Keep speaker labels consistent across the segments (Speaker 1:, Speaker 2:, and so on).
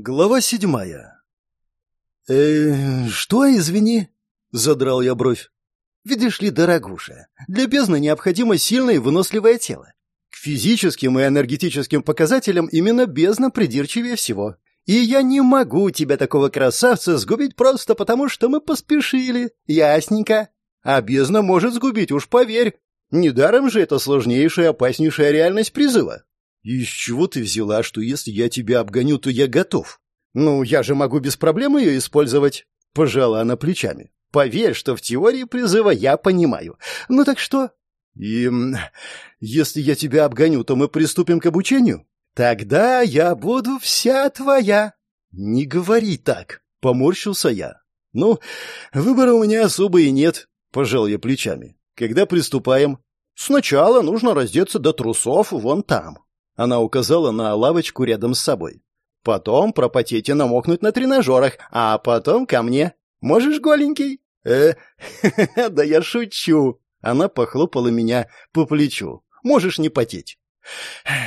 Speaker 1: Глава седьмая. «Э, что, извини?» — задрал я бровь. «Видишь ли, дорогуша, для бездны необходимо сильное и выносливое тело. К физическим и энергетическим показателям именно бездна придирчивее всего. И я не могу тебя, такого красавца, сгубить просто потому, что мы поспешили. Ясненько. А бездна может сгубить, уж поверь. Недаром же это сложнейшая и опаснейшая реальность призыва. «Из чего ты взяла, что если я тебя обгоню, то я готов?» «Ну, я же могу без проблем ее использовать», — пожала она плечами. «Поверь, что в теории призыва я понимаю. Ну так что?» «И если я тебя обгоню, то мы приступим к обучению?» «Тогда я буду вся твоя». «Не говори так», — поморщился я. «Ну, выбора у меня особо и нет», — пожал я плечами. «Когда приступаем?» «Сначала нужно раздеться до трусов вон там». Она указала на лавочку рядом с собой. Потом пропотеть и намокнуть на тренажерах, а потом ко мне. Можешь, голенький? Э, да я шучу. Она похлопала меня по плечу. Можешь не потеть.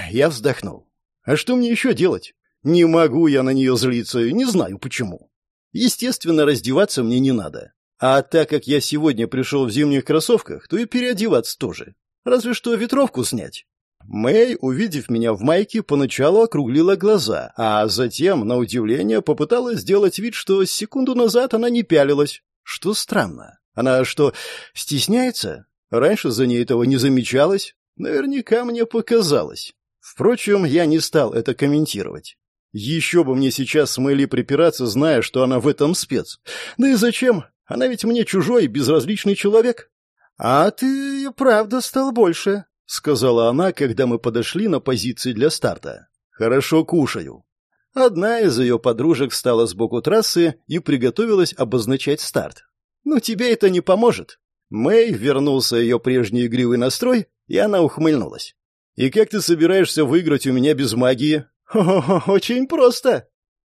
Speaker 1: Я вздохнул. А что мне еще делать? Не могу я на нее злиться, не знаю почему. Естественно, раздеваться мне не надо. А так как я сегодня пришел в зимних кроссовках, то и переодеваться тоже. Разве что ветровку снять. Мэй, увидев меня в майке, поначалу округлила глаза, а затем, на удивление, попыталась сделать вид, что секунду назад она не пялилась. Что странно. Она что, стесняется? Раньше за ней этого не замечалось. Наверняка мне показалось. Впрочем, я не стал это комментировать. Еще бы мне сейчас с Мэйли припираться, зная, что она в этом спец. Да и зачем? Она ведь мне чужой, безразличный человек. А ты правда стал больше, — сказала она, когда мы подошли на позиции для старта. «Хорошо кушаю». Одна из ее подружек встала сбоку трассы и приготовилась обозначать старт. «Ну, тебе это не поможет». Мэй вернулся ее прежний игривый настрой, и она ухмыльнулась. «И как ты собираешься выиграть у меня без магии?» «Хо-хо-хо, очень просто».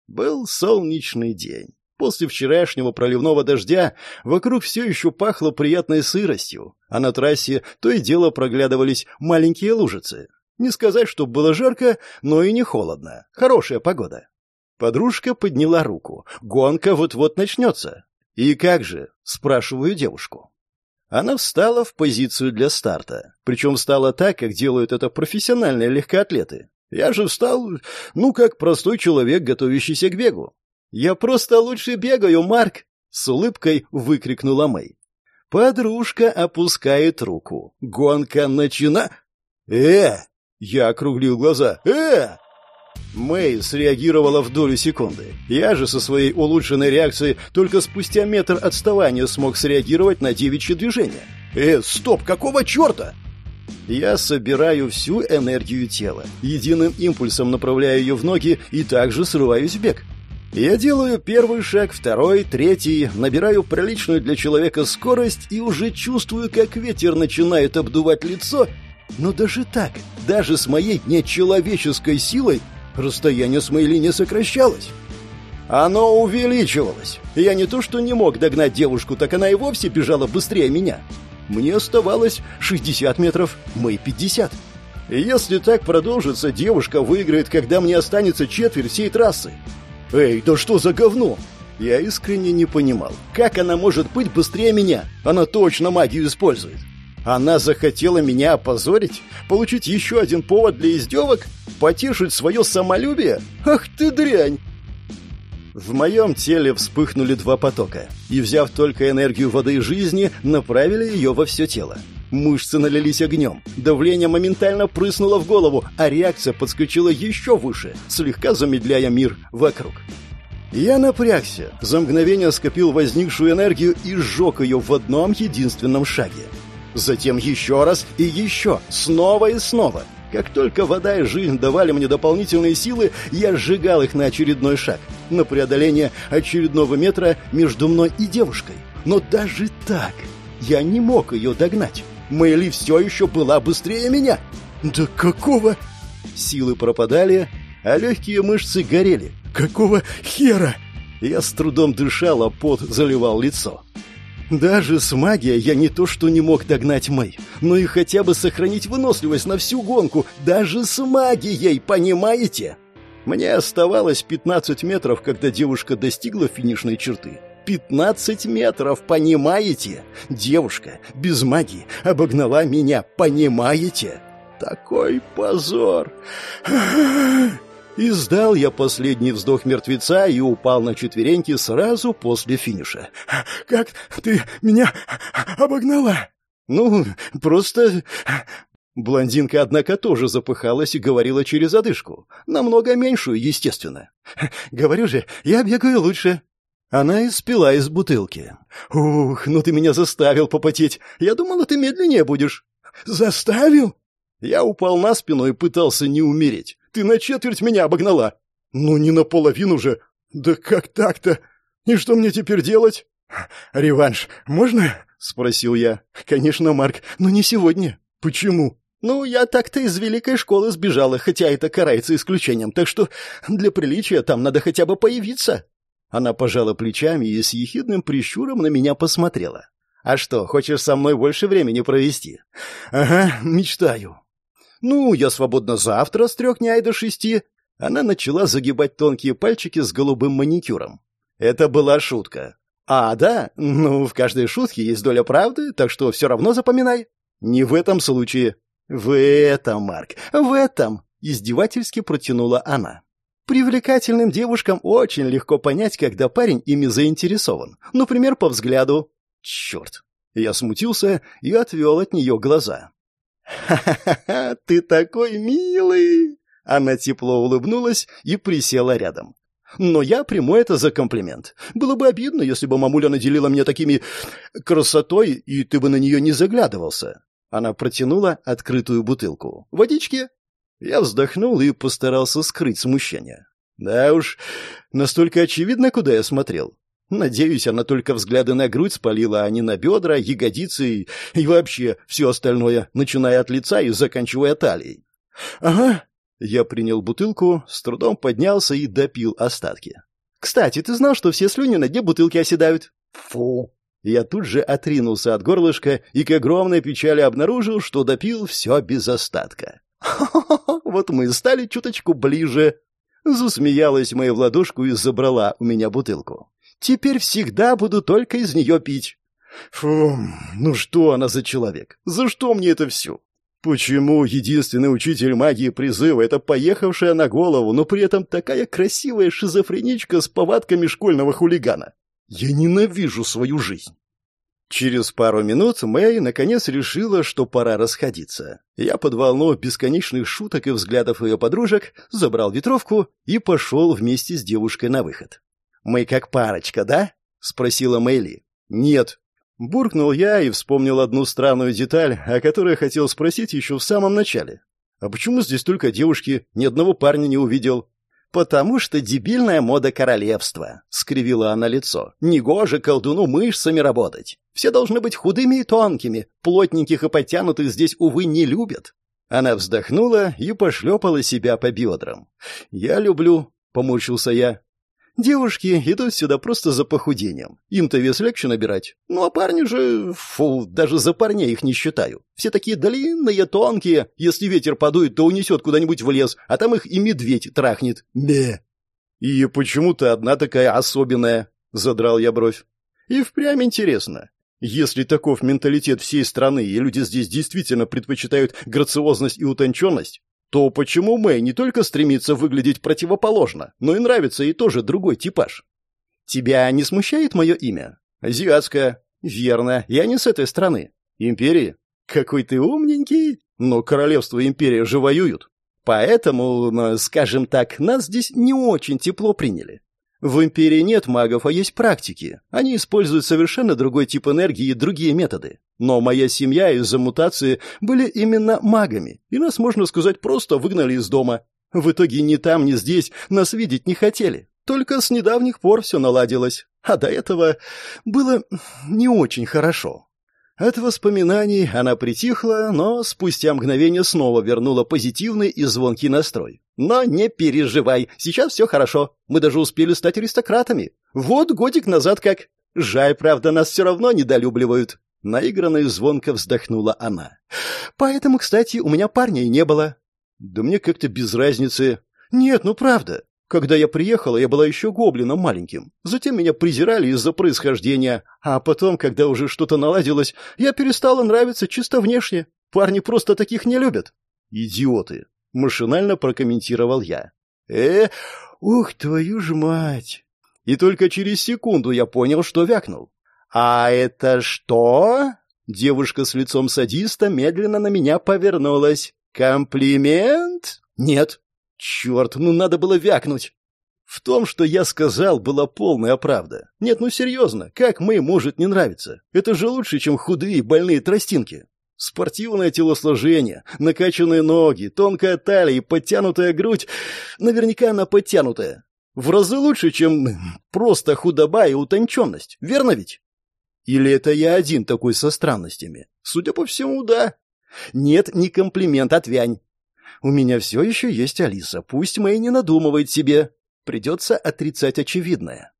Speaker 1: Был солнечный день. После вчерашнего проливного дождя вокруг все еще пахло приятной сыростью, а на трассе то и дело проглядывались маленькие лужицы. Не сказать, что было жарко, но и не холодно. Хорошая погода. Подружка подняла руку. Гонка вот-вот начнется. «И как же?» — спрашиваю девушку. Она встала в позицию для старта. Причем встала так, как делают это профессиональные легкоатлеты. Я же встал, ну, как простой человек, готовящийся к бегу. «Я просто лучше бегаю, Марк!» — с улыбкой выкрикнула Мэй. Подружка опускает руку. Гонка начина... «Э!» — я округлил глаза. «Э!» Мэй среагировала в долю секунды. Я же со своей улучшенной реакцией только спустя метр отставания смог среагировать на девичье движение. «Э, стоп, какого черта?» Я собираю всю энергию тела, единым импульсом направляю ее в ноги и также срываюсь в бег. Я делаю первый шаг, второй, третий, набираю приличную для человека скорость и уже чувствую, как ветер начинает обдувать лицо. Но даже так, даже с моей нечеловеческой силой, расстояние с моей линии сокращалось. Оно увеличивалось. Я не то что не мог догнать девушку, так она и вовсе бежала быстрее меня. Мне оставалось 60 метров, мы 50. И если так продолжится, девушка выиграет, когда мне останется четверть всей трассы. «Эй, да что за говно?» Я искренне не понимал, как она может быть быстрее меня? Она точно магию использует. Она захотела меня опозорить? Получить еще один повод для издевок? Потешить свое самолюбие? Ах ты дрянь! В моем теле вспыхнули два потока, и, взяв только энергию воды и жизни, направили ее во все тело. Мышцы налились огнем, давление моментально прыснуло в голову, а реакция подскочила еще выше, слегка замедляя мир вокруг. Я напрягся, за мгновение скопил возникшую энергию и сжег ее в одном единственном шаге. Затем еще раз и еще, снова и снова — как только вода и жизнь давали мне дополнительные силы, я сжигал их на очередной шаг, на преодоление очередного метра между мной и девушкой. Но даже так я не мог ее догнать. Мэйли все еще была быстрее меня. Да какого... Силы пропадали, а легкие мышцы горели. Какого хера? Я с трудом дышал, а пот заливал лицо. Даже с магией я не то что не мог догнать Мэй, но и хотя бы сохранить выносливость на всю гонку, даже с магией, понимаете? Мне оставалось 15 метров, когда девушка достигла финишной черты. 15 метров, понимаете? Девушка без магии обогнала меня, понимаете? Такой позор! Издал я последний вздох мертвеца и упал на четвереньки сразу после финиша.
Speaker 2: «Как ты меня обогнала?»
Speaker 1: «Ну, просто...» Блондинка, однако, тоже запыхалась и говорила через одышку. Намного меньшую, естественно. «Говорю же, я бегаю лучше». Она испила из бутылки. «Ух, ну ты меня заставил попотеть. Я думала, ты медленнее будешь».
Speaker 2: «Заставил?»
Speaker 1: Я упал на спину и пытался не умереть. Ты на четверть меня обогнала.
Speaker 2: Ну, не наполовину же. Да как так-то? И что мне теперь делать? Реванш можно? Спросил я. Конечно, Марк, но не сегодня. Почему?
Speaker 1: Ну, я так-то из великой школы сбежала, хотя это карается исключением, так что для приличия там надо хотя бы появиться. Она пожала плечами и с ехидным прищуром на меня посмотрела. «А что, хочешь со мной больше времени провести?»
Speaker 2: «Ага, мечтаю.
Speaker 1: «Ну, я свободна завтра с трех дня до шести». Она начала загибать тонкие пальчики с голубым маникюром. Это была шутка. «А, да? Ну, в каждой шутке есть доля правды, так что все равно запоминай». «Не в этом случае». «В этом, Марк, в этом!» — издевательски протянула она. Привлекательным девушкам очень легко понять, когда парень ими заинтересован. Например, по взгляду. Черт. Я смутился и отвел от нее глаза. «Ха-ха-ха, ты такой милый!» Она тепло улыбнулась и присела рядом. «Но я приму это за комплимент. Было бы обидно, если бы мамуля наделила меня такими... красотой, и ты бы на нее не заглядывался». Она протянула открытую бутылку. «Водички?» Я вздохнул и постарался скрыть смущение. Да уж, настолько очевидно, куда я смотрел. Надеюсь, она только взгляды на грудь спалила, а не на бедра, ягодицы и вообще все остальное, начиная от лица и заканчивая талией. «Ага». Я принял бутылку, с трудом поднялся и допил остатки. «Кстати, ты знал, что все слюни на дне бутылки оседают?» «Фу!» Я тут же отринулся от горлышка и к огромной печали обнаружил, что допил все без остатка. Вот мы стали чуточку ближе. Засмеялась моя в ладошку и забрала у меня бутылку. Теперь всегда буду только из нее пить. Фу, ну что она за человек? За что мне это все? Почему единственный учитель магии призыва — это поехавшая на голову, но при этом такая красивая шизофреничка с повадками школьного хулигана? Я ненавижу свою жизнь. Через пару минут Мэй наконец решила, что пора расходиться. Я под волну бесконечных шуток и взглядов ее подружек забрал ветровку и пошел вместе с девушкой на выход. «Мы как парочка, да?» — спросила Мэйли. «Нет». Буркнул я и вспомнил одну странную деталь, о которой хотел спросить еще в самом начале. «А почему здесь только девушки? Ни одного парня не увидел». «Потому что дебильная мода королевства», — скривила она лицо. «Негоже колдуну мышцами работать. Все должны быть худыми и тонкими. Плотненьких и подтянутых здесь, увы, не любят». Она вздохнула и пошлепала себя по бедрам. «Я люблю», — поморщился я. Девушки идут сюда просто за похудением. Им-то вес легче набирать. Ну а парни же... Фу, даже за парней их не считаю. Все такие длинные, тонкие. Если ветер подует, то унесет куда-нибудь в лес, а там их и медведь трахнет. Бе. И почему то одна такая особенная? Задрал я бровь. И впрямь интересно. Если таков менталитет всей страны, и люди здесь действительно предпочитают грациозность и утонченность, то почему Мэй не только стремится выглядеть противоположно, но и нравится ей тоже другой типаж? Тебя не смущает мое имя? Азиатское. Верно, я не с этой страны. Империи? Какой ты умненький. Но королевство и империя же воюют. Поэтому, скажем так, нас здесь не очень тепло приняли. В Империи нет магов, а есть практики. Они используют совершенно другой тип энергии и другие методы. Но моя семья из-за мутации были именно магами, и нас, можно сказать, просто выгнали из дома. В итоге ни там, ни здесь нас видеть не хотели. Только с недавних пор все наладилось. А до этого было не очень хорошо. От воспоминаний она притихла, но спустя мгновение снова вернула позитивный и звонкий настрой. «Но не переживай, сейчас все хорошо. Мы даже успели стать аристократами. Вот годик назад как. Жаль, правда, нас все равно недолюбливают». Наигранно и звонко вздохнула она. «Поэтому, кстати, у меня парня и не было». «Да мне как-то без разницы. Нет, ну правда. Когда я приехала, я была еще гоблином маленьким. Затем меня презирали из-за происхождения. А потом, когда уже что-то наладилось, я перестала нравиться чисто внешне. Парни просто таких не любят. Идиоты. Машинально прокомментировал я. Э, ух, твою ж мать. И только через секунду я понял, что вякнул. А это что? Девушка с лицом садиста медленно на меня повернулась. Комплимент? Нет. Черт, ну надо было вякнуть. В том, что я сказал, была полная правда. Нет, ну серьезно, как мы может не нравиться? Это же лучше, чем худые больные тростинки. Спортивное телосложение, накачанные ноги, тонкая талия и подтянутая грудь. Наверняка она подтянутая. В разы лучше, чем просто худоба и утонченность. Верно ведь? Или это я один такой со странностями? Судя по всему, да. Нет, не комплимент, отвянь. У меня все еще есть Алиса, пусть Мэй не надумывает себе. Придется отрицать очевидное.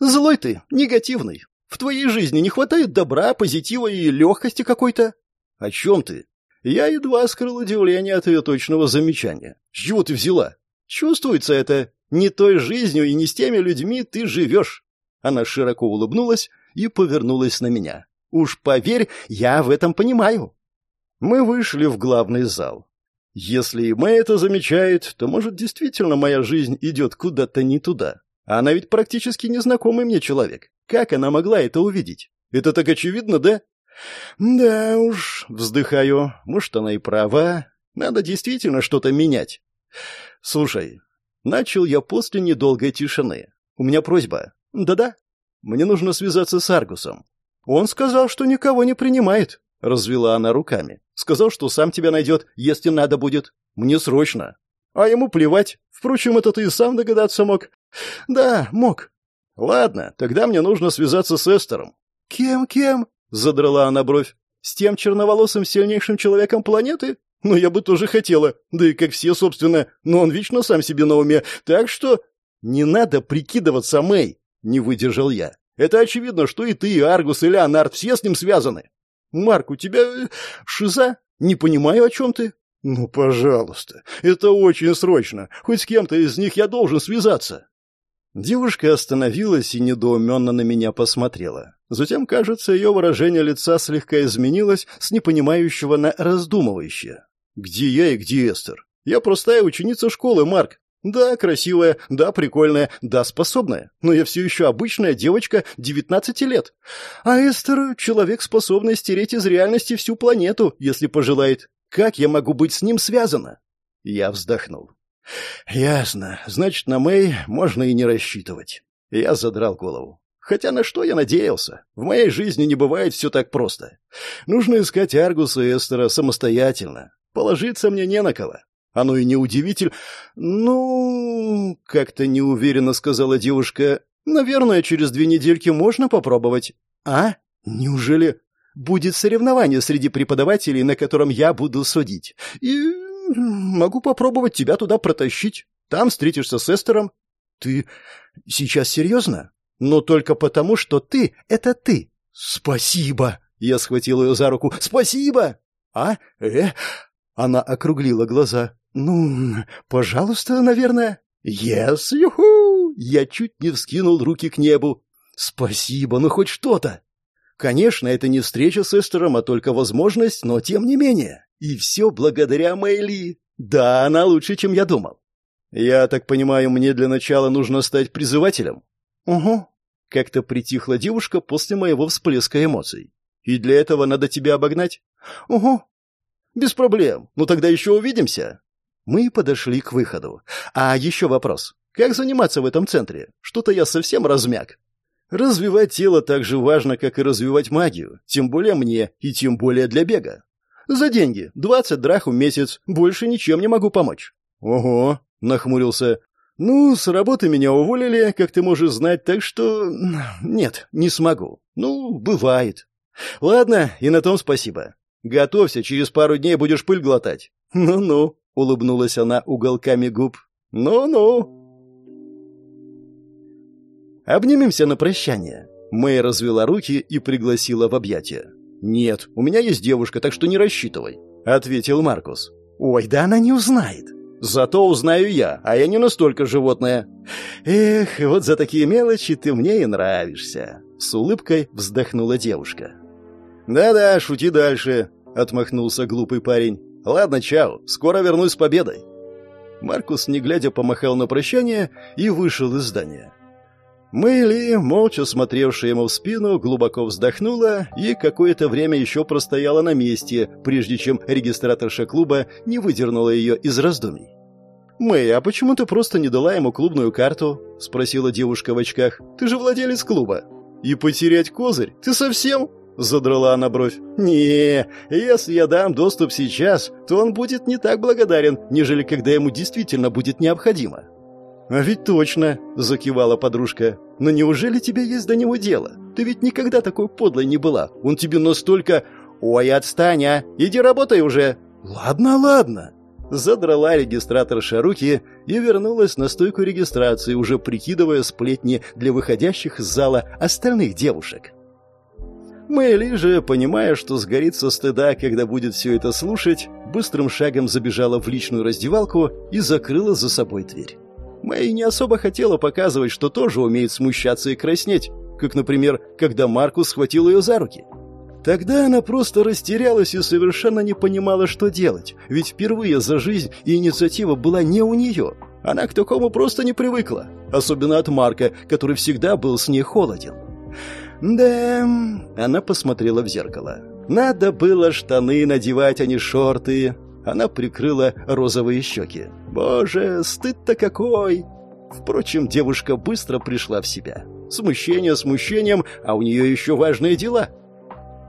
Speaker 1: Злой ты, негативный. В твоей жизни не хватает добра, позитива и легкости какой-то? О чем ты? Я едва скрыл удивление от ее точного замечания. С чего ты взяла? Чувствуется это. Не той жизнью и не с теми людьми ты живешь. Она широко улыбнулась и повернулась на меня. Уж поверь, я в этом понимаю. Мы вышли в главный зал. Если и Мэй это замечает, то, может, действительно моя жизнь идет куда-то не туда. Она ведь практически незнакомый мне человек. Как она могла это увидеть? Это так очевидно, да? Да уж, вздыхаю. Может, она и права. Надо действительно что-то менять. Слушай, начал я после недолгой тишины. У меня просьба. Да-да. Мне нужно связаться с Аргусом. Он сказал, что никого не принимает. Развела она руками. Сказал, что сам тебя найдет, если надо будет. Мне срочно. А ему плевать. Впрочем, это ты и сам догадаться мог. Да, мог. Ладно, тогда мне нужно связаться с Эстером. Кем-кем? Задрала она бровь. С тем черноволосым сильнейшим человеком планеты? Ну, я бы тоже хотела. Да и как все, собственно. Но он вечно сам себе на уме. Так что... Не надо прикидываться, Мэй. Не выдержал я. Это очевидно, что и ты, и Аргус, и Леонард все с ним связаны. «Марк, у тебя э, шиза? Не понимаю, о чем ты?» «Ну, пожалуйста, это очень срочно. Хоть с кем-то из них я должен связаться». Девушка остановилась и недоуменно на меня посмотрела. Затем, кажется, ее выражение лица слегка изменилось с непонимающего на раздумывающее. «Где я и где Эстер? Я простая ученица школы, Марк. Да, красивая, да, прикольная, да, способная. Но я все еще обычная девочка 19 лет. А Эстер — человек, способный стереть из реальности всю планету, если пожелает. Как я могу быть с ним связана? Я вздохнул. Ясно. Значит, на Мэй можно и не рассчитывать. Я задрал голову. Хотя на что я надеялся? В моей жизни не бывает все так просто. Нужно искать Аргуса и Эстера самостоятельно. Положиться мне не на кого. Оно и не удивитель. Ну, как-то неуверенно сказала девушка. Наверное, через две недельки можно попробовать. А? Неужели будет соревнование среди преподавателей, на котором я буду судить? И могу попробовать тебя туда протащить. Там встретишься с Эстером. Ты сейчас серьезно? Но только потому, что ты — это ты. Спасибо. Я схватил ее за руку. Спасибо. А? Э? Она округлила глаза. «Ну, пожалуйста, наверное». «Yes, юху!» Я чуть не вскинул руки к небу. «Спасибо, ну хоть что-то!» Конечно, это не встреча с Эстером, а только возможность, но тем не менее. И все благодаря Мэйли. Да, она лучше, чем я думал. Я так понимаю, мне для начала нужно стать призывателем? Угу. Как-то притихла девушка после моего всплеска эмоций. И для этого надо тебя обогнать? Угу. Без проблем. Ну тогда еще увидимся. Мы подошли к выходу. А еще вопрос. Как заниматься в этом центре? Что-то я совсем размяк. Развивать тело так же важно, как и развивать магию. Тем более мне, и тем более для бега. За деньги. Двадцать драх в месяц. Больше ничем не могу помочь. Ого, нахмурился. Ну, с работы меня уволили, как ты можешь знать, так что... Нет, не смогу. Ну, бывает. Ладно, и на том спасибо. Готовься, через пару дней будешь пыль глотать. Ну-ну. — улыбнулась она уголками губ. «Ну-ну». «Обнимемся на прощание». Мэй развела руки и пригласила в объятия. «Нет, у меня есть девушка, так что не рассчитывай», — ответил Маркус. «Ой, да она не узнает». Зато узнаю я, а я не настолько животное. Эх, вот за такие мелочи ты мне и нравишься. С улыбкой вздохнула девушка. Да-да, шути дальше, отмахнулся глупый парень. Ладно, чао, скоро вернусь с победой. Маркус, не глядя, помахал на прощание и вышел из здания. Мэйли, молча смотревшая ему в спину, глубоко вздохнула и какое-то время еще простояла на месте, прежде чем регистраторша клуба не выдернула ее из раздумий. «Мэй, а почему ты просто не дала ему клубную карту?» — спросила девушка в очках. «Ты же владелец клуба». «И потерять козырь? Ты совсем?» — задрала она бровь. «Не, если я дам доступ сейчас, то он будет не так благодарен, нежели когда ему действительно будет необходимо». «А ведь точно», — закивала подружка. «Но неужели тебе есть до него дело? Ты ведь никогда такой подлой не была. Он тебе настолько...» «Ой, отстань, а! Иди работай уже!» «Ладно, ладно!» Задрала регистраторша руки и вернулась на стойку регистрации, уже прикидывая сплетни для выходящих из зала остальных девушек. Мэйли же, понимая, что сгорит со стыда, когда будет все это слушать, быстрым шагом забежала в личную раздевалку и закрыла за собой дверь. Мэй не особо хотела показывать, что тоже умеет смущаться и краснеть, как, например, когда Маркус схватил ее за руки. Тогда она просто растерялась и совершенно не понимала, что делать, ведь впервые за жизнь инициатива была не у нее. Она к такому просто не привыкла, особенно от Марка, который всегда был с ней холоден. «Да...» — она посмотрела в зеркало. «Надо было штаны надевать, а не шорты. Она прикрыла розовые щеки. «Боже, стыд-то какой!» Впрочем, девушка быстро пришла в себя. Смущение смущением, а у нее еще важные дела.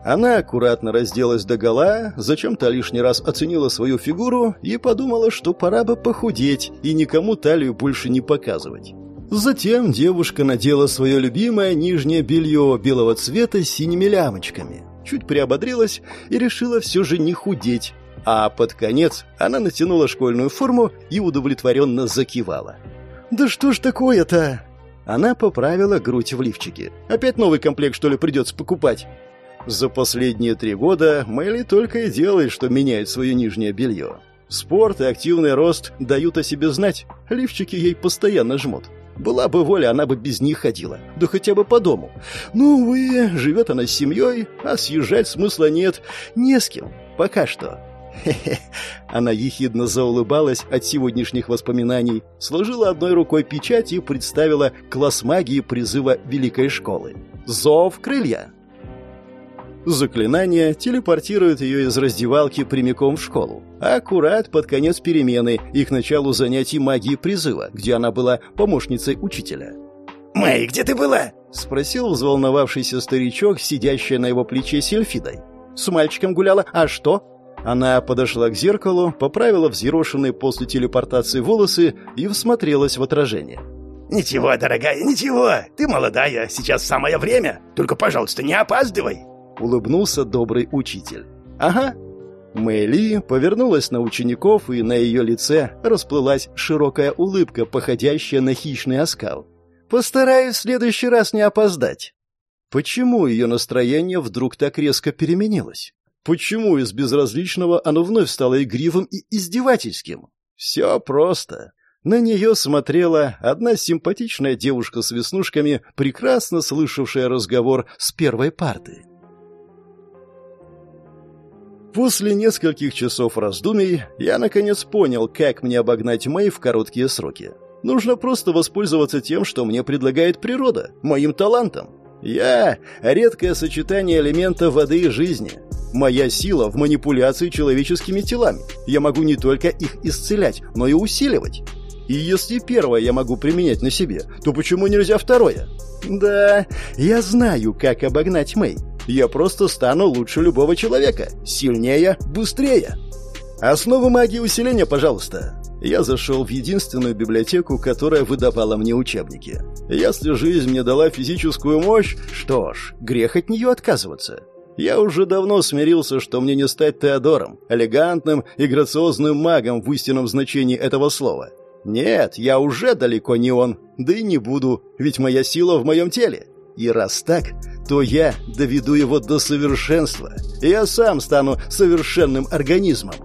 Speaker 1: Она аккуратно разделась догола, зачем-то лишний раз оценила свою фигуру и подумала, что пора бы похудеть и никому талию больше не показывать. Затем девушка надела свое любимое нижнее белье белого цвета с синими лямочками. Чуть приободрилась и решила все же не худеть, а под конец она натянула школьную форму и удовлетворенно закивала. «Да что ж такое-то?» Она поправила грудь в лифчике. «Опять новый комплект, что ли, придется покупать?» За последние три года Мэлли только и делает, что меняет свое нижнее белье. Спорт и активный рост дают о себе знать. Лифчики ей постоянно жмут. Была бы воля, она бы без них ходила. Да хотя бы по дому. Ну, увы, живет она с семьей, а съезжать смысла нет. Не с кем. Пока что. Хе-хе. Она ехидно заулыбалась от сегодняшних воспоминаний, сложила одной рукой печать и представила класс магии призыва Великой Школы. «Зов крылья!» Заклинание телепортирует ее из раздевалки прямиком в школу. Аккурат под конец перемены и к началу занятий магии призыва, где она была помощницей учителя.
Speaker 3: «Мэй, где ты была?»
Speaker 1: — спросил взволновавшийся старичок, сидящий на его плече сельфидой. «С мальчиком гуляла. А что?» Она подошла к зеркалу, поправила взъерошенные после телепортации волосы и всмотрелась в отражение.
Speaker 3: «Ничего, дорогая, ничего. Ты молодая, сейчас самое время. Только, пожалуйста, не опаздывай!»
Speaker 1: Улыбнулся добрый учитель. «Ага». Мэйли повернулась на учеников, и на ее лице расплылась широкая улыбка, походящая на хищный оскал. «Постараюсь в следующий раз не опоздать». Почему ее настроение вдруг так резко переменилось? Почему из безразличного оно вновь стало игривым и издевательским? Все просто. На нее смотрела одна симпатичная девушка с веснушками, прекрасно слышавшая разговор с первой парты. После нескольких часов раздумий я наконец понял, как мне обогнать Мэй в короткие сроки. Нужно просто воспользоваться тем, что мне предлагает природа, моим талантом. Я — редкое сочетание элементов воды и жизни. Моя сила в манипуляции человеческими телами. Я могу не только их исцелять, но и усиливать. И если первое я могу применять на себе, то почему нельзя второе? Да, я знаю, как обогнать Мэй. Я просто стану лучше любого человека. Сильнее, быстрее. Основы магии усиления, пожалуйста. Я зашел в единственную библиотеку, которая выдавала мне учебники. Если жизнь мне дала физическую мощь, что ж, грех от нее отказываться. Я уже давно смирился, что мне не стать Теодором, элегантным и грациозным магом в истинном значении этого слова. Нет, я уже далеко не он, да и не буду, ведь моя сила в моем теле. И раз так, то я доведу его до совершенства. Я сам стану совершенным организмом.